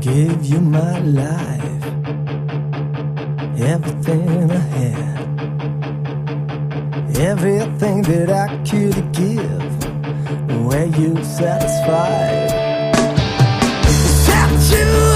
Give you my life, everything I had, everything that I could give. Were you satisfied? Set you.